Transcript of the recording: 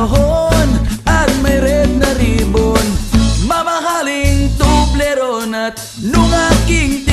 kahon at may red na ribbon. Mamahaling tubleron at nung aking